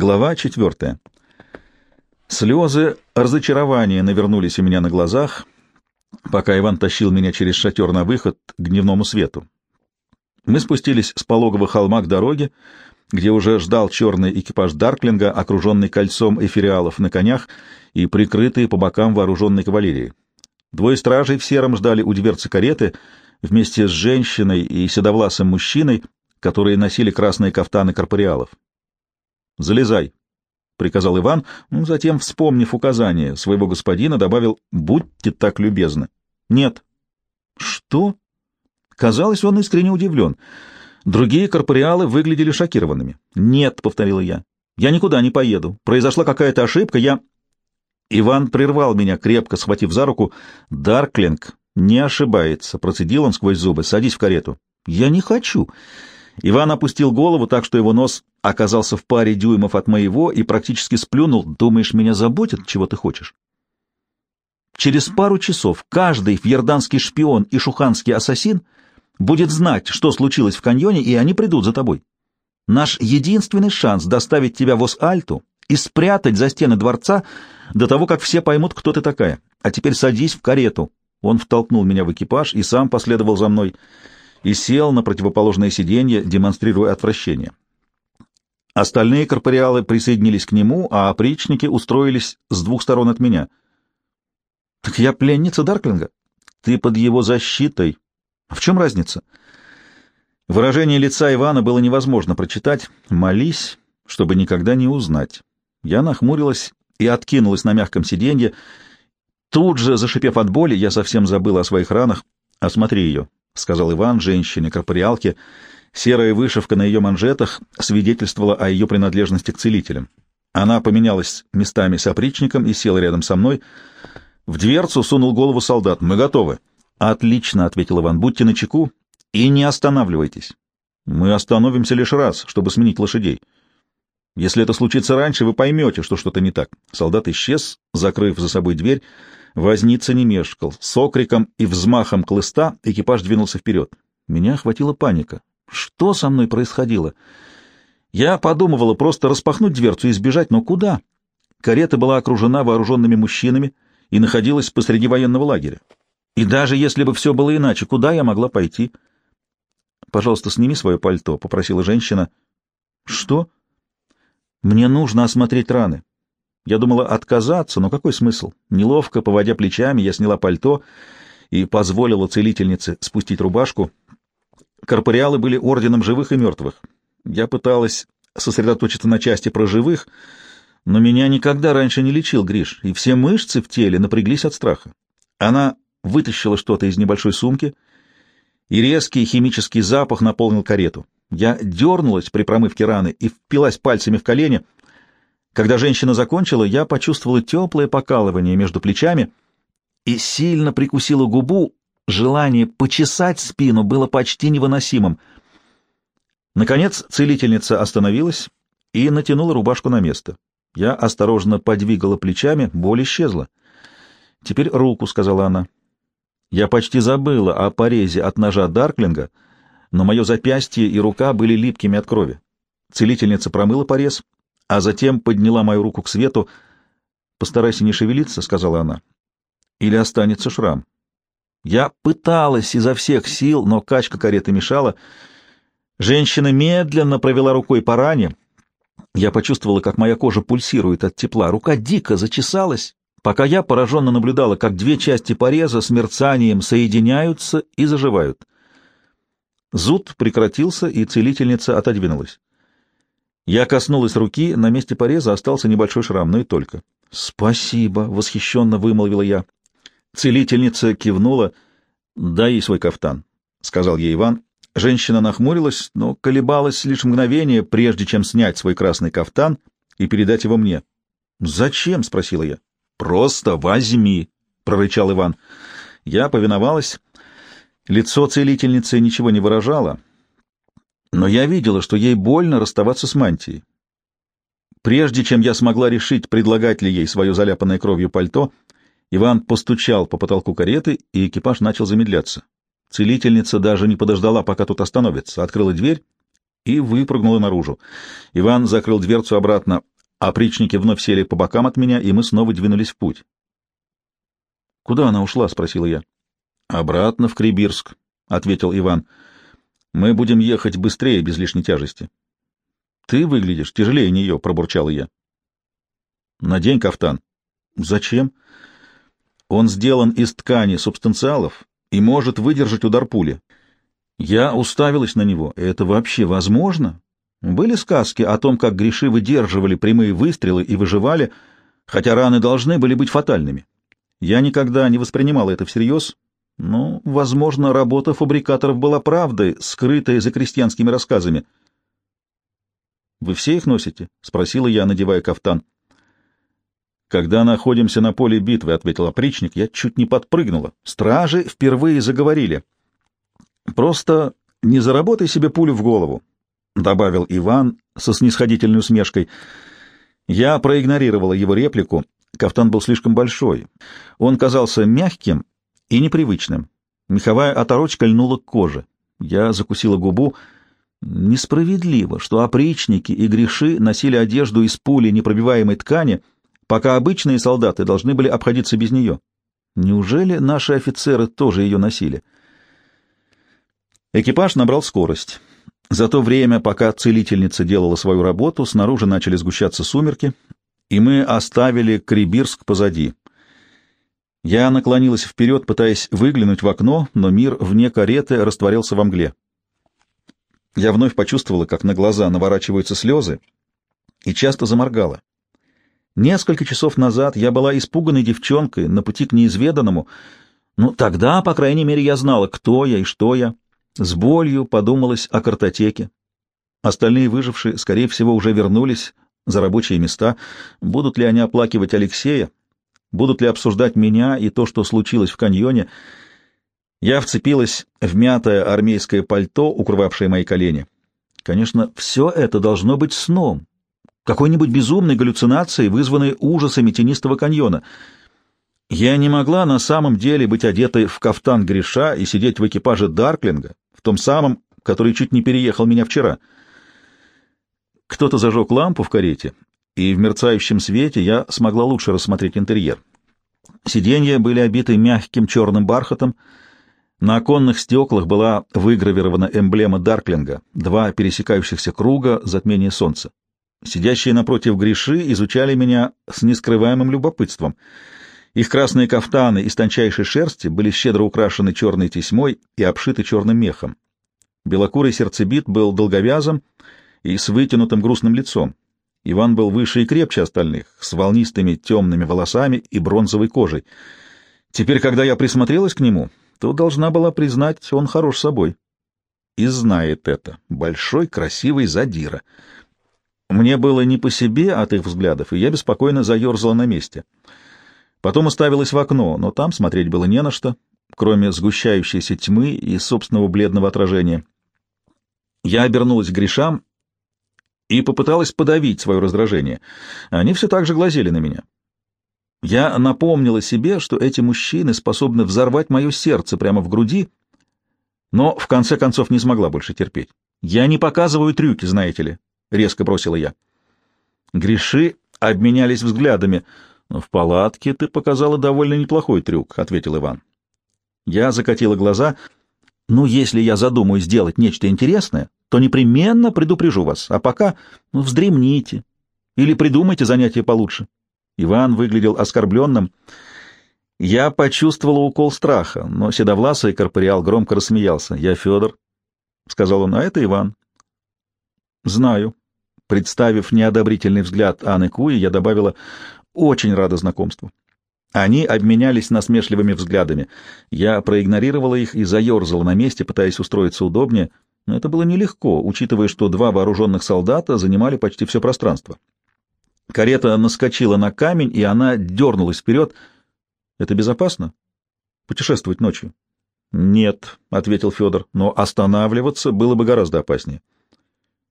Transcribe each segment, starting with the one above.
Глава четвертая. Слезы разочарования навернулись у меня на глазах, пока Иван тащил меня через шатер на выход к дневному свету. Мы спустились с пологового холма к дороге, где уже ждал черный экипаж Дарклинга, окруженный кольцом эфириалов на конях и прикрытые по бокам вооруженной кавалерией. Двое стражей в сером ждали у дверцы кареты вместе с женщиной и седовласым мужчиной, которые носили красные кафтаны корпориалов. «Залезай», — приказал Иван, затем, вспомнив указание своего господина, добавил «Будьте так любезны». «Нет». «Что?» Казалось, он искренне удивлен. Другие корпориалы выглядели шокированными. «Нет», — повторила я, — «я никуда не поеду. Произошла какая-то ошибка, я...» Иван прервал меня, крепко схватив за руку. «Дарклинг не ошибается», — процедил он сквозь зубы. «Садись в карету». «Я не хочу». Иван опустил голову так, что его нос оказался в паре дюймов от моего и практически сплюнул. «Думаешь, меня заботит, чего ты хочешь?» Через пару часов каждый фьерданский шпион и шуханский ассасин будет знать, что случилось в каньоне, и они придут за тобой. Наш единственный шанс доставить тебя в Ос-Альту и спрятать за стены дворца до того, как все поймут, кто ты такая. А теперь садись в карету. Он втолкнул меня в экипаж и сам последовал за мной и сел на противоположное сиденье, демонстрируя отвращение. Остальные корпориалы присоединились к нему, а опричники устроились с двух сторон от меня. — Так я пленница Дарклинга? Ты под его защитой. В чем разница? Выражение лица Ивана было невозможно прочитать. Молись, чтобы никогда не узнать. Я нахмурилась и откинулась на мягком сиденье. Тут же, зашипев от боли, я совсем забыла о своих ранах. «Осмотри ее», — сказал Иван женщине-корпориалке. Серая вышивка на ее манжетах свидетельствовала о ее принадлежности к целителям. Она поменялась местами с опричником и села рядом со мной. В дверцу сунул голову солдат. «Мы готовы». «Отлично», — ответил Иван. «Будьте начеку и не останавливайтесь. Мы остановимся лишь раз, чтобы сменить лошадей. Если это случится раньше, вы поймете, что что-то не так». Солдат исчез, закрыв за собой дверь. Возница не мешкал. С окриком и взмахом клыста экипаж двинулся вперед. Меня охватила паника. Что со мной происходило? Я подумывала просто распахнуть дверцу и сбежать, но куда? Карета была окружена вооруженными мужчинами и находилась посреди военного лагеря. И даже если бы все было иначе, куда я могла пойти? «Пожалуйста, сними свое пальто», — попросила женщина. «Что?» «Мне нужно осмотреть раны». Я думала отказаться, но какой смысл? Неловко, поводя плечами, я сняла пальто и позволила целительнице спустить рубашку. Корпориалы были орденом живых и мертвых. Я пыталась сосредоточиться на части про живых, но меня никогда раньше не лечил Гриш, и все мышцы в теле напряглись от страха. Она вытащила что-то из небольшой сумки, и резкий химический запах наполнил карету. Я дернулась при промывке раны и впилась пальцами в колени. Когда женщина закончила, я почувствовала теплое покалывание между плечами и сильно прикусила губу, Желание почесать спину было почти невыносимым. Наконец целительница остановилась и натянула рубашку на место. Я осторожно подвигала плечами, боль исчезла. «Теперь руку», — сказала она. Я почти забыла о порезе от ножа Дарклинга, но мое запястье и рука были липкими от крови. Целительница промыла порез, а затем подняла мою руку к свету. «Постарайся не шевелиться», — сказала она, — «или останется шрам». Я пыталась изо всех сил, но качка кареты мешала. Женщина медленно провела рукой по ране. Я почувствовала, как моя кожа пульсирует от тепла. Рука дико зачесалась, пока я пораженно наблюдала, как две части пореза с мерцанием соединяются и заживают. Зуд прекратился, и целительница отодвинулась. Я коснулась руки, на месте пореза остался небольшой шрам, но и только. «Спасибо!» — восхищенно вымолвила я. Целительница кивнула. «Дай ей свой кафтан», — сказал ей Иван. Женщина нахмурилась, но колебалась лишь мгновение, прежде чем снять свой красный кафтан и передать его мне. «Зачем?» — спросила я. «Просто возьми», — прорычал Иван. Я повиновалась. Лицо целительницы ничего не выражало, но я видела, что ей больно расставаться с мантией. Прежде чем я смогла решить, предлагать ли ей свое заляпанное кровью пальто, Иван постучал по потолку кареты, и экипаж начал замедляться. Целительница даже не подождала, пока тут остановится, открыла дверь и выпрыгнула наружу. Иван закрыл дверцу обратно, опричники вновь сели по бокам от меня, и мы снова двинулись в путь. — Куда она ушла? — спросила я. — Обратно в Крибирск, — ответил Иван. — Мы будем ехать быстрее, без лишней тяжести. — Ты выглядишь тяжелее нее, — пробурчал я. — Надень кафтан. — Зачем? — Он сделан из ткани субстанциалов и может выдержать удар пули. Я уставилась на него. Это вообще возможно? Были сказки о том, как греши выдерживали прямые выстрелы и выживали, хотя раны должны были быть фатальными. Я никогда не воспринимал это всерьез, но, возможно, работа фабрикаторов была правдой, скрытой за крестьянскими рассказами. «Вы все их носите?» — спросила я, надевая кафтан. «Когда находимся на поле битвы», — ответил опричник, — я чуть не подпрыгнула. Стражи впервые заговорили. «Просто не заработай себе пулю в голову», — добавил Иван со снисходительной усмешкой. Я проигнорировала его реплику. Кафтан был слишком большой. Он казался мягким и непривычным. Меховая оторочка льнула к коже. Я закусила губу. Несправедливо, что опричники и греши носили одежду из пули непробиваемой ткани, пока обычные солдаты должны были обходиться без нее. Неужели наши офицеры тоже ее носили? Экипаж набрал скорость. За то время, пока целительница делала свою работу, снаружи начали сгущаться сумерки, и мы оставили Крибирск позади. Я наклонилась вперед, пытаясь выглянуть в окно, но мир вне кареты растворился во мгле. Я вновь почувствовала, как на глаза наворачиваются слезы, и часто заморгала. Несколько часов назад я была испуганной девчонкой на пути к неизведанному, но тогда, по крайней мере, я знала, кто я и что я. С болью подумалось о картотеке. Остальные выжившие, скорее всего, уже вернулись за рабочие места. Будут ли они оплакивать Алексея? Будут ли обсуждать меня и то, что случилось в каньоне? Я вцепилась в мятое армейское пальто, укрывавшее мои колени. Конечно, все это должно быть сном, какой-нибудь безумной галлюцинацией, вызванной ужасами тенистого каньона. Я не могла на самом деле быть одетой в кафтан Гриша и сидеть в экипаже Дарклинга, в том самом, который чуть не переехал меня вчера. Кто-то зажег лампу в карете, и в мерцающем свете я смогла лучше рассмотреть интерьер. Сиденья были обиты мягким черным бархатом, на оконных стеклах была выгравирована эмблема Дарклинга, два пересекающихся круга затмения солнца. Сидящие напротив Гриши изучали меня с нескрываемым любопытством. Их красные кафтаны из тончайшей шерсти были щедро украшены черной тесьмой и обшиты черным мехом. Белокурый сердцебит был долговязым и с вытянутым грустным лицом. Иван был выше и крепче остальных, с волнистыми темными волосами и бронзовой кожей. Теперь, когда я присмотрелась к нему, то должна была признать, он хорош собой. И знает это. Большой, красивый задира. Мне было не по себе от их взглядов, и я беспокойно заерзала на месте. Потом уставилась в окно, но там смотреть было не на что, кроме сгущающейся тьмы и собственного бледного отражения. Я обернулась к грешам и попыталась подавить свое раздражение. Они все так же глазели на меня. Я напомнила себе, что эти мужчины способны взорвать мое сердце прямо в груди, но в конце концов не смогла больше терпеть. Я не показываю трюки, знаете ли. — резко бросила я. Гриши обменялись взглядами. «В палатке ты показала довольно неплохой трюк», — ответил Иван. Я закатила глаза. «Ну, если я задумаю сделать нечто интересное, то непременно предупрежу вас, а пока ну, вздремните или придумайте занятие получше». Иван выглядел оскорбленным. Я почувствовала укол страха, но седовласый корпориал громко рассмеялся. «Я Федор», — сказал он, — «а это Иван». «Знаю», Представив неодобрительный взгляд Анны Куи, я добавила «очень рада знакомству». Они обменялись насмешливыми взглядами. Я проигнорировала их и заерзала на месте, пытаясь устроиться удобнее, но это было нелегко, учитывая, что два вооруженных солдата занимали почти все пространство. Карета наскочила на камень, и она дернулась вперед. «Это безопасно? Путешествовать ночью?» «Нет», — ответил Федор, — «но останавливаться было бы гораздо опаснее»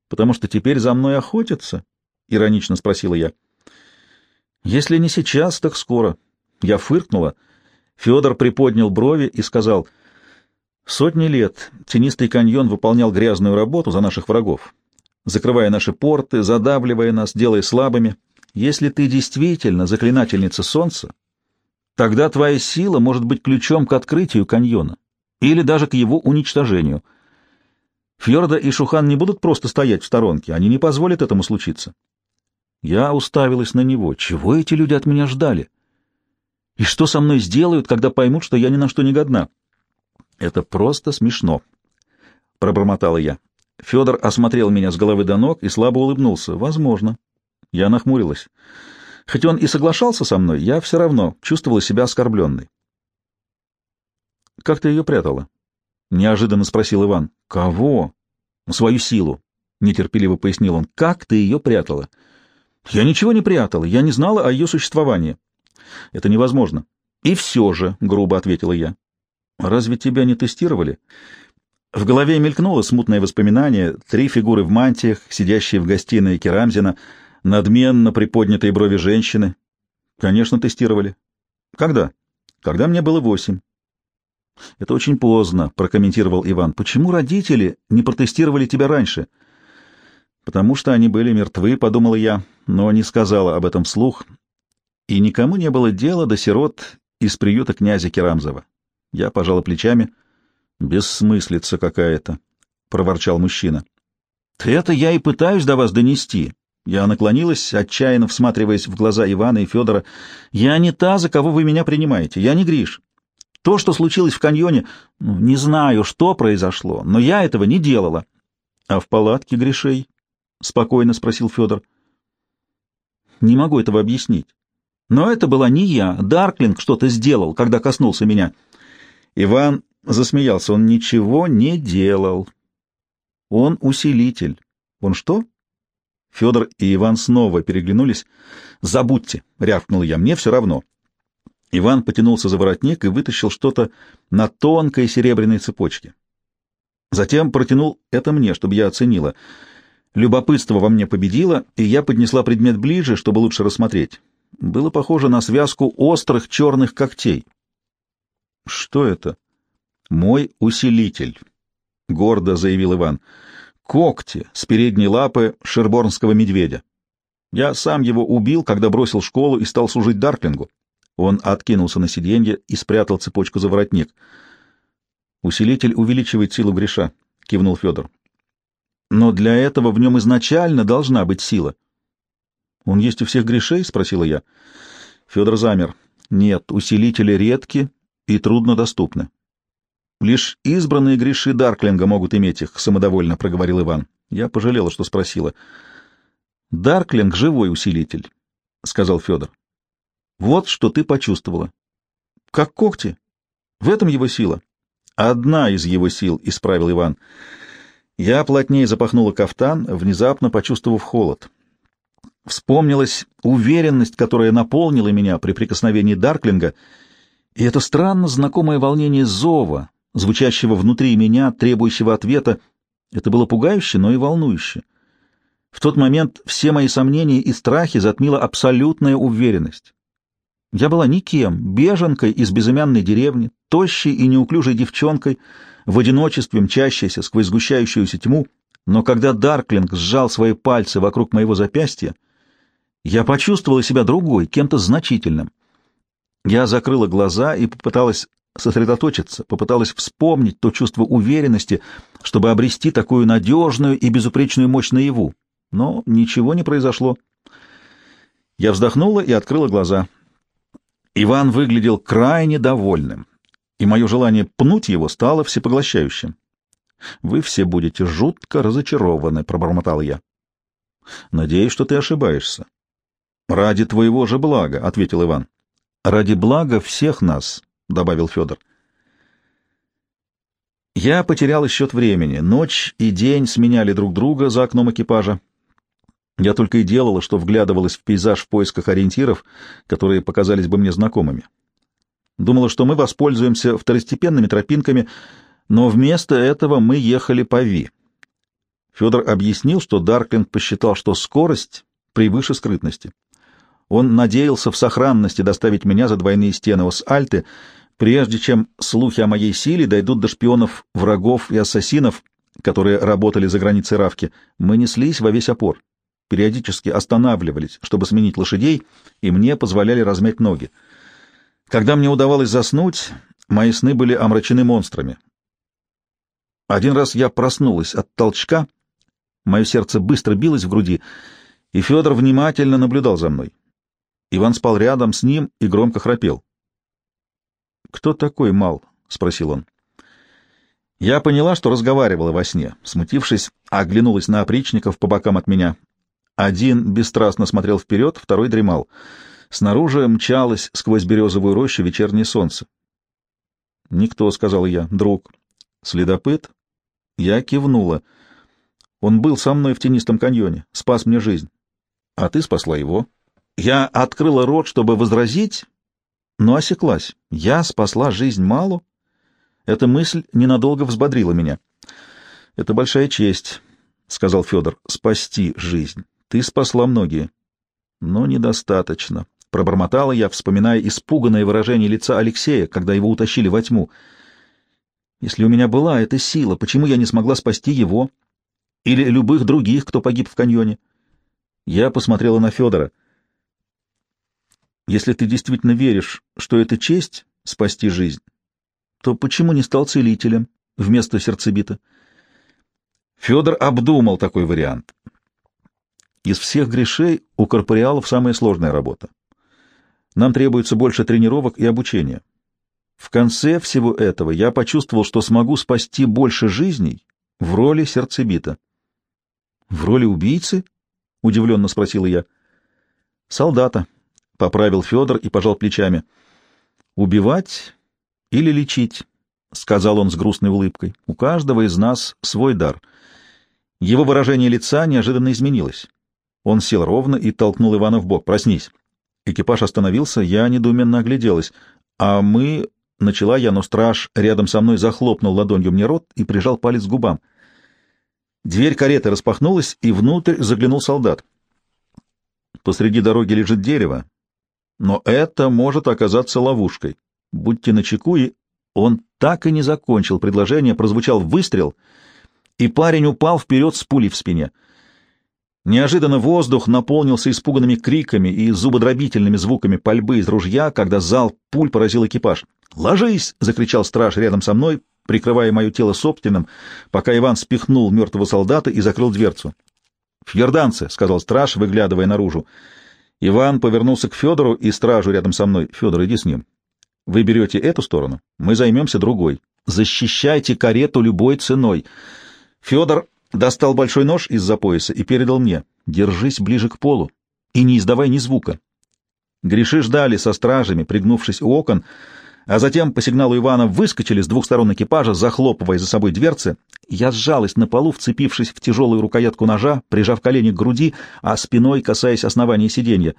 потому что теперь за мной охотятся? — иронично спросила я. — Если не сейчас, так скоро. Я фыркнула. Федор приподнял брови и сказал, — Сотни лет тенистый каньон выполнял грязную работу за наших врагов, закрывая наши порты, задавливая нас, делая слабыми. Если ты действительно заклинательница солнца, тогда твоя сила может быть ключом к открытию каньона или даже к его уничтожению. Фьорда и Шухан не будут просто стоять в сторонке, они не позволят этому случиться. Я уставилась на него. Чего эти люди от меня ждали? И что со мной сделают, когда поймут, что я ни на что не годна? Это просто смешно, — пробормотала я. Федор осмотрел меня с головы до ног и слабо улыбнулся. Возможно. Я нахмурилась. Хоть он и соглашался со мной, я все равно чувствовала себя оскорбленной. «Как ты ее прятала?» — неожиданно спросил Иван. «Кого?» «Свою силу», — нетерпеливо пояснил он. «Как ты ее прятала?» «Я ничего не прятала, я не знала о ее существовании». «Это невозможно». «И все же», — грубо ответила я. «Разве тебя не тестировали?» В голове мелькнуло смутное воспоминание, три фигуры в мантиях, сидящие в гостиной Керамзина, надменно приподнятые брови женщины. Конечно, тестировали. Когда? Когда мне было восемь. Это очень поздно, прокомментировал Иван. Почему родители не протестировали тебя раньше? Потому что они были мертвы, подумала я, но не сказала об этом вслух. И никому не было дела до сирот из приюта князя Керамзова. Я пожала плечами. Бессмыслица какая-то, проворчал мужчина. Это я и пытаюсь до вас донести. Я наклонилась, отчаянно всматриваясь в глаза Ивана и Федора. Я не та, за кого вы меня принимаете. Я не Гриш. То, что случилось в каньоне, ну, не знаю, что произошло, но я этого не делала. — А в палатке Гришей? — спокойно спросил Федор. — Не могу этого объяснить. Но это была не я. Дарклинг что-то сделал, когда коснулся меня. Иван засмеялся. Он ничего не делал. Он усилитель. Он что? Федор и Иван снова переглянулись. «Забудьте!» — рявкнул я. «Мне все равно». Иван потянулся за воротник и вытащил что-то на тонкой серебряной цепочке. Затем протянул это мне, чтобы я оценила. Любопытство во мне победило, и я поднесла предмет ближе, чтобы лучше рассмотреть. Было похоже на связку острых черных когтей. «Что это?» «Мой усилитель», — гордо заявил Иван. «Когти с передней лапы шерборнского медведя. Я сам его убил, когда бросил школу и стал служить Дарклингу. Он откинулся на сиденье и спрятал цепочку за воротник. «Усилитель увеличивает силу греша», — кивнул Федор. «Но для этого в нем изначально должна быть сила». «Он есть у всех грешей?» — спросила я. Федор замер. «Нет, усилители редки и труднодоступны». «Лишь избранные греши Дарклинга могут иметь их», — самодовольно проговорил Иван. Я пожалела, что спросила. «Дарклинг — живой усилитель», — сказал Федор. Вот что ты почувствовала. Как когти. В этом его сила. Одна из его сил, — исправил Иван. Я плотнее запахнула кафтан, внезапно почувствовав холод. Вспомнилась уверенность, которая наполнила меня при прикосновении Дарклинга, и это странно знакомое волнение зова, звучащего внутри меня, требующего ответа. Это было пугающе, но и волнующе. В тот момент все мои сомнения и страхи затмила абсолютная уверенность. Я была никем, беженкой из безымянной деревни, тощей и неуклюжей девчонкой, в одиночестве мчащейся сквозь сгущающуюся тьму, но когда Дарклинг сжал свои пальцы вокруг моего запястья, я почувствовала себя другой, кем-то значительным. Я закрыла глаза и попыталась сосредоточиться, попыталась вспомнить то чувство уверенности, чтобы обрести такую надежную и безупречную мощь наяву. Но ничего не произошло. Я вздохнула и открыла глаза — Иван выглядел крайне довольным, и мое желание пнуть его стало всепоглощающим. «Вы все будете жутко разочарованы», — пробормотал я. «Надеюсь, что ты ошибаешься». «Ради твоего же блага», — ответил Иван. «Ради блага всех нас», — добавил Федор. Я потерял счет времени. Ночь и день сменяли друг друга за окном экипажа. Я только и делала, что вглядывалась в пейзаж в поисках ориентиров, которые показались бы мне знакомыми. Думала, что мы воспользуемся второстепенными тропинками, но вместо этого мы ехали по Ви. Федор объяснил, что Дарклинг посчитал, что скорость превыше скрытности. Он надеялся в сохранности доставить меня за двойные стены Ос-Альты, прежде чем слухи о моей силе дойдут до шпионов, врагов и ассасинов, которые работали за границей Равки, мы неслись во весь опор. Периодически останавливались, чтобы сменить лошадей, и мне позволяли размять ноги. Когда мне удавалось заснуть, мои сны были омрачены монстрами. Один раз я проснулась от толчка, мое сердце быстро билось в груди, и Федор внимательно наблюдал за мной. Иван спал рядом с ним и громко храпел. «Кто такой Мал?» — спросил он. Я поняла, что разговаривала во сне. Смутившись, оглянулась на опричников по бокам от меня. Один бесстрастно смотрел вперед, второй дремал. Снаружи мчалось сквозь березовую рощу вечернее солнце. «Никто», — сказал я, — «друг». «Следопыт?» Я кивнула. «Он был со мной в тенистом каньоне, спас мне жизнь. А ты спасла его». Я открыла рот, чтобы возразить, но осеклась. Я спасла жизнь Малу? Эта мысль ненадолго взбодрила меня. — Это большая честь, — сказал Федор, — спасти жизнь. Ты спасла многие. — Но недостаточно. Пробормотала я, вспоминая испуганное выражение лица Алексея, когда его утащили во тьму. Если у меня была эта сила, почему я не смогла спасти его? Или любых других, кто погиб в каньоне? Я посмотрела на Федора. Если ты действительно веришь, что это честь — спасти жизнь, то почему не стал целителем вместо сердцебита? Федор обдумал такой вариант. Из всех грешей у корпориалов самая сложная работа. Нам требуется больше тренировок и обучения. В конце всего этого я почувствовал, что смогу спасти больше жизней в роли сердцебита. — В роли убийцы? — удивленно спросила я. — Солдата, — поправил Федор и пожал плечами. — Убивать или лечить, — сказал он с грустной улыбкой. — У каждого из нас свой дар. Его выражение лица неожиданно изменилось. Он сел ровно и толкнул Ивана в бок. «Проснись». Экипаж остановился, я недоуменно огляделась. «А мы...» — начала я, но страж рядом со мной захлопнул ладонью мне рот и прижал палец к губам. Дверь кареты распахнулась, и внутрь заглянул солдат. Посреди дороги лежит дерево, но это может оказаться ловушкой. Будьте начеку, и он так и не закончил предложение, прозвучал выстрел, и парень упал вперед с пулей в спине. Неожиданно воздух наполнился испуганными криками и зубодробительными звуками пальбы из ружья, когда зал пуль поразил экипаж. «Ложись!» — закричал страж рядом со мной, прикрывая мое тело собственным, пока Иван спихнул мертвого солдата и закрыл дверцу. «Фьерданцы!» — сказал страж, выглядывая наружу. Иван повернулся к Федору и стражу рядом со мной. «Федор, иди с ним». Вы берете эту сторону, мы займемся другой. Защищайте карету любой ценой. Федор достал большой нож из-за пояса и передал мне. Держись ближе к полу и не издавай ни звука. Гриши ждали со стражами, пригнувшись у окон, а затем по сигналу Ивана выскочили с двух сторон экипажа, захлопывая за собой дверцы. Я сжалась на полу, вцепившись в тяжелую рукоятку ножа, прижав колени к груди, а спиной касаясь основания сиденья.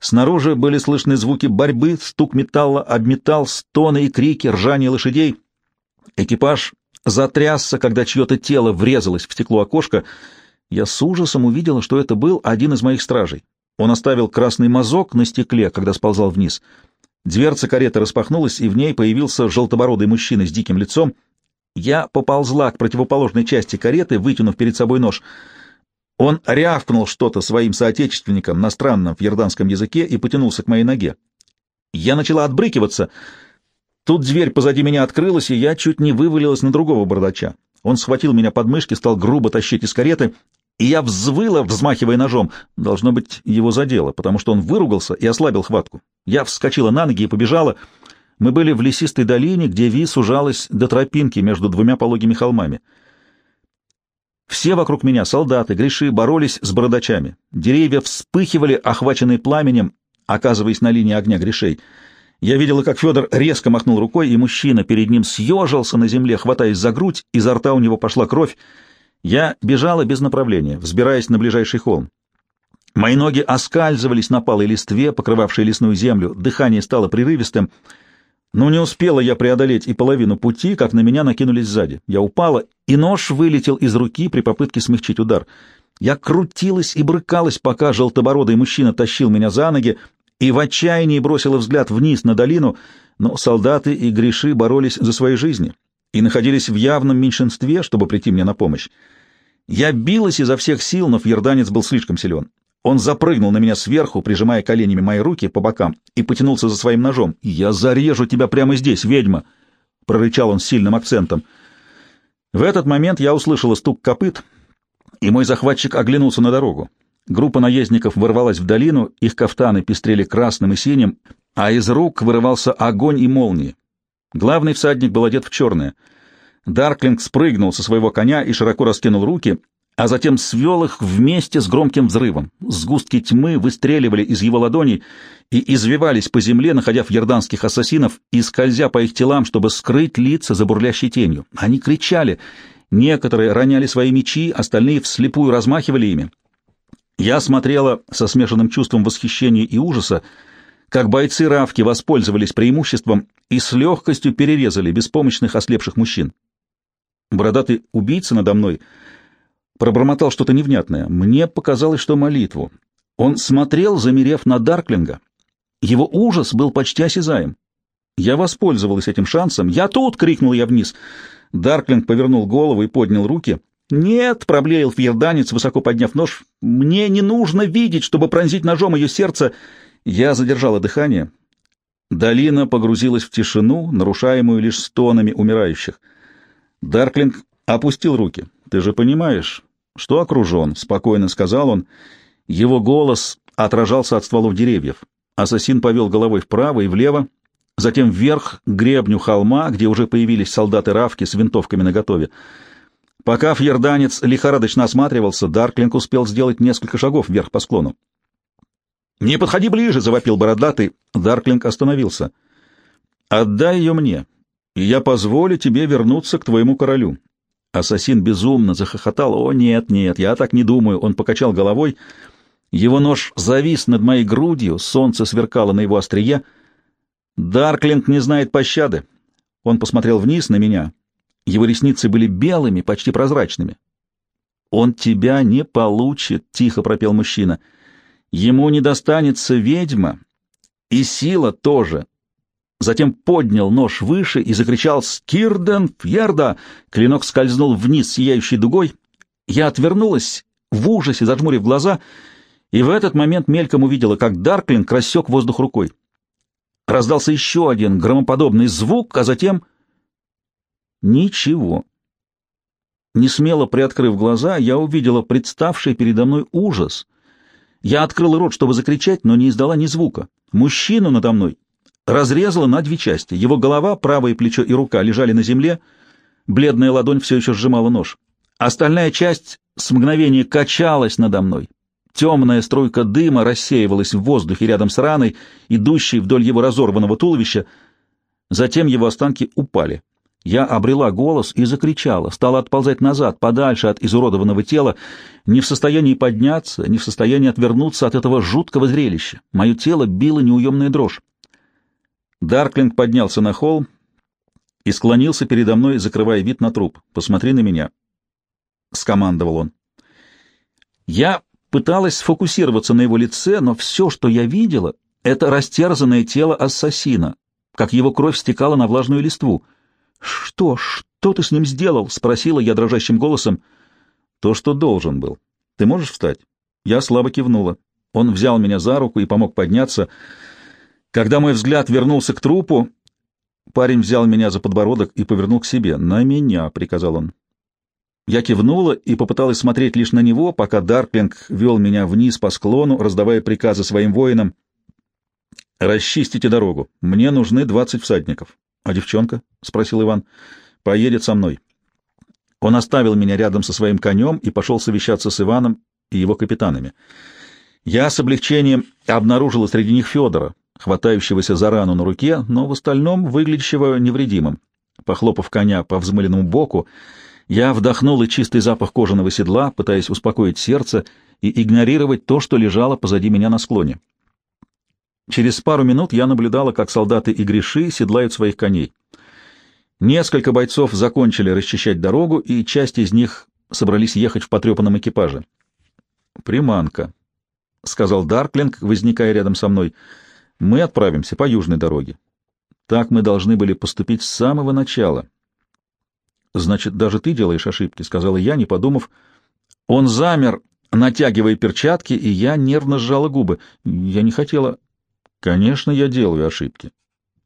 Снаружи были слышны звуки борьбы, стук металла об металл, стоны и крики, ржание лошадей. Экипаж затрясся, когда чье-то тело врезалось в стекло окошка. Я с ужасом увидела, что это был один из моих стражей. Он оставил красный мазок на стекле, когда сползал вниз. Дверца кареты распахнулась, и в ней появился желтобородый мужчина с диким лицом. Я поползла к противоположной части кареты, вытянув перед собой нож — он рявкнул что-то своим соотечественникам на странном фьерданском языке и потянулся к моей ноге. Я начала отбрыкиваться. Тут дверь позади меня открылась, и я чуть не вывалилась на другого бардача. Он схватил меня под мышки, стал грубо тащить из кареты, и я взвыла, взмахивая ножом. Должно быть, его задело, потому что он выругался и ослабил хватку. Я вскочила на ноги и побежала. Мы были в лесистой долине, где Ви сужалась до тропинки между двумя пологими холмами. Все вокруг меня, солдаты, греши, боролись с бородачами. Деревья вспыхивали, охваченные пламенем, оказываясь на линии огня грешей. Я видела, как Федор резко махнул рукой, и мужчина перед ним съежился на земле, хватаясь за грудь, изо рта у него пошла кровь. Я бежала без направления, взбираясь на ближайший холм. Мои ноги оскальзывались на палой листве, покрывавшей лесную землю, дыхание стало прерывистым — но не успела я преодолеть и половину пути, как на меня накинулись сзади. Я упала, и нож вылетел из руки при попытке смягчить удар. Я крутилась и брыкалась, пока желтобородый мужчина тащил меня за ноги, и в отчаянии бросила взгляд вниз на долину, но солдаты и греши боролись за свои жизни. и находились в явном меньшинстве, чтобы прийти мне на помощь. Я билась изо всех сил, но фьерданец был слишком силен. Он запрыгнул на меня сверху, прижимая коленями мои руки по бокам, и потянулся за своим ножом. «Я зарежу тебя прямо здесь, ведьма!» — прорычал он с сильным акцентом. В этот момент я услышала стук копыт, и мой захватчик оглянулся на дорогу. Группа наездников ворвалась в долину, их кафтаны пестрели красным и синим, а из рук вырывался огонь и молнии. Главный всадник был одет в черное. Дарклинг спрыгнул со своего коня и широко раскинул руки, а затем свел их вместе с громким взрывом. Сгустки тьмы выстреливали из его ладоней и извивались по земле, находя фьерданских ассасинов и скользя по их телам, чтобы скрыть лица за бурлящей тенью. Они кричали. Некоторые роняли свои мечи, остальные вслепую размахивали ими. Я смотрела со смешанным чувством восхищения и ужаса, как бойцы Равки воспользовались преимуществом и с легкостью перерезали беспомощных ослепших мужчин. Бородатый убийца надо мной пробормотал что-то невнятное. Мне показалось, что молитву. Он смотрел, замерев на Дарклинга. Его ужас был почти осязаем. Я воспользовалась этим шансом. «Я тут!» — крикнул я вниз. Дарклинг повернул голову и поднял руки — «Нет», — проблеял фьерданец, высоко подняв нож, — «мне не нужно видеть, чтобы пронзить ножом ее сердце». Я задержала дыхание. Долина погрузилась в тишину, нарушаемую лишь стонами умирающих. Дарклинг опустил руки. «Ты же понимаешь, что окружен», — спокойно сказал он. Его голос отражался от стволов деревьев. Ассасин повел головой вправо и влево, затем вверх к гребню холма, где уже появились солдаты Равки с винтовками наготове. Пока фьерданец лихорадочно осматривался, Дарклинг успел сделать несколько шагов вверх по склону. «Не подходи ближе!» — завопил бородатый. Дарклинг остановился. «Отдай ее мне, и я позволю тебе вернуться к твоему королю». Ассасин безумно захохотал. «О, нет, нет, я так не думаю!» Он покачал головой. Его нож завис над моей грудью, солнце сверкало на его острие. «Дарклинг не знает пощады». Он посмотрел вниз на меня, его ресницы были белыми, почти прозрачными. «Он тебя не получит», — тихо пропел мужчина. «Ему не достанется ведьма, и сила тоже». Затем поднял нож выше и закричал «Скирден Фьерда!» Клинок скользнул вниз сияющей дугой. Я отвернулась, в ужасе зажмурив глаза, и в этот момент мельком увидела, как Дарклинг рассек воздух рукой. Раздался еще один громоподобный звук, а затем Ничего. Не смело приоткрыв глаза, я увидела представший передо мной ужас. Я открыла рот, чтобы закричать, но не издала ни звука. Мужчину надо мной разрезала на две части. Его голова, правое плечо и рука лежали на земле, бледная ладонь все еще сжимала нож. Остальная часть с мгновения качалась надо мной. Темная струйка дыма рассеивалась в воздухе рядом с раной, идущей вдоль его разорванного туловища. Затем его останки упали. Я обрела голос и закричала, стала отползать назад, подальше от изуродованного тела, не в состоянии подняться, не в состоянии отвернуться от этого жуткого зрелища. Мое тело било неуемная дрожь. Дарклинг поднялся на холм и склонился передо мной, закрывая вид на труп. «Посмотри на меня», — скомандовал он. Я пыталась сфокусироваться на его лице, но все, что я видела, — это растерзанное тело ассасина, как его кровь стекала на влажную листву — «Что? Что ты с ним сделал?» — спросила я дрожащим голосом. «То, что должен был. Ты можешь встать?» Я слабо кивнула. Он взял меня за руку и помог подняться. Когда мой взгляд вернулся к трупу, парень взял меня за подбородок и повернул к себе. «На меня», — приказал он. Я кивнула и попыталась смотреть лишь на него, пока Дарклинг вел меня вниз по склону, раздавая приказы своим воинам. «Расчистите дорогу. Мне нужны двадцать всадников. — А девчонка? — спросил Иван. — Поедет со мной. Он оставил меня рядом со своим конем и пошел совещаться с Иваном и его капитанами. Я с облегчением обнаружила среди них Федора, хватающегося за рану на руке, но в остальном выглядящего невредимым. Похлопав коня по взмыленному боку, я вдохнула чистый запах кожаного седла, пытаясь успокоить сердце и игнорировать то, что лежало позади меня на склоне. Через пару минут я наблюдала, как солдаты и греши седлают своих коней. Несколько бойцов закончили расчищать дорогу, и часть из них собрались ехать в потрепанном экипаже. «Приманка», — сказал Дарклинг, возникая рядом со мной. «Мы отправимся по южной дороге. Так мы должны были поступить с самого начала. «Значит, даже ты делаешь ошибки», — сказала я, не подумав. Он замер, натягивая перчатки, и я нервно сжала губы. Я не хотела... Конечно, я делаю ошибки.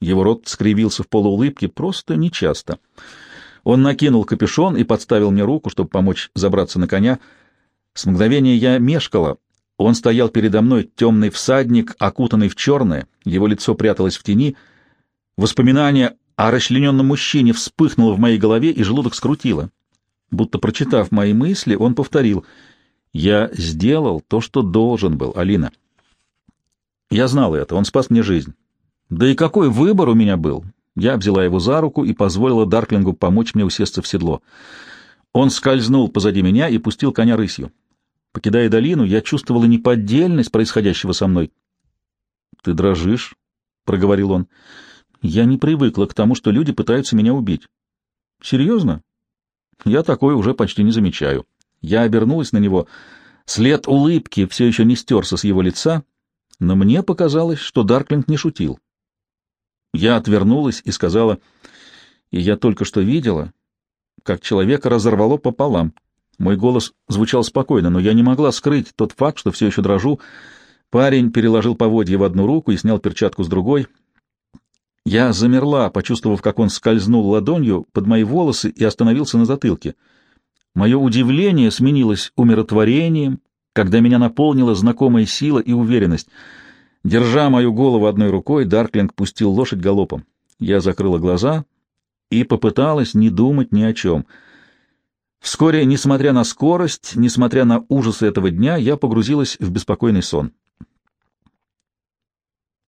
Его рот скривился в полуулыбке, просто нечасто. Он накинул капюшон и подставил мне руку, чтобы помочь забраться на коня. С мгновения я мешкала. Он стоял передо мной, темный всадник, окутанный в черное, его лицо пряталось в тени. Воспоминание о расчлененном мужчине вспыхнуло в моей голове, и желудок скрутило. Будто прочитав мои мысли, он повторил «Я сделал то, что должен был, Алина». Я знал это, он спас мне жизнь. Да и какой выбор у меня был? Я взяла его за руку и позволила Дарклингу помочь мне усесться в седло. Он скользнул позади меня и пустил коня рысью. Покидая долину, я чувствовала неподдельность происходящего со мной. — Ты дрожишь? — проговорил он. — Я не привыкла к тому, что люди пытаются меня убить. — Серьезно? Я такое уже почти не замечаю. Я обернулась на него. След улыбки все еще не стерся с его лица, но мне показалось, что Дарклинг не шутил. Я отвернулась и сказала, и я только что видела, как человека разорвало пополам. Мой голос звучал спокойно, но я не могла скрыть тот факт, что все еще дрожу. Парень переложил поводье в одну руку и снял перчатку с другой. Я замерла, почувствовав, как он скользнул ладонью под мои волосы и остановился на затылке. Мое удивление сменилось умиротворением, когда меня наполнила знакомая сила и уверенность. Держа мою голову одной рукой, Дарклинг пустил лошадь галопом. Я закрыла глаза и попыталась не думать ни о чем. Вскоре, несмотря на скорость, несмотря на ужасы этого дня, я погрузилась в беспокойный сон.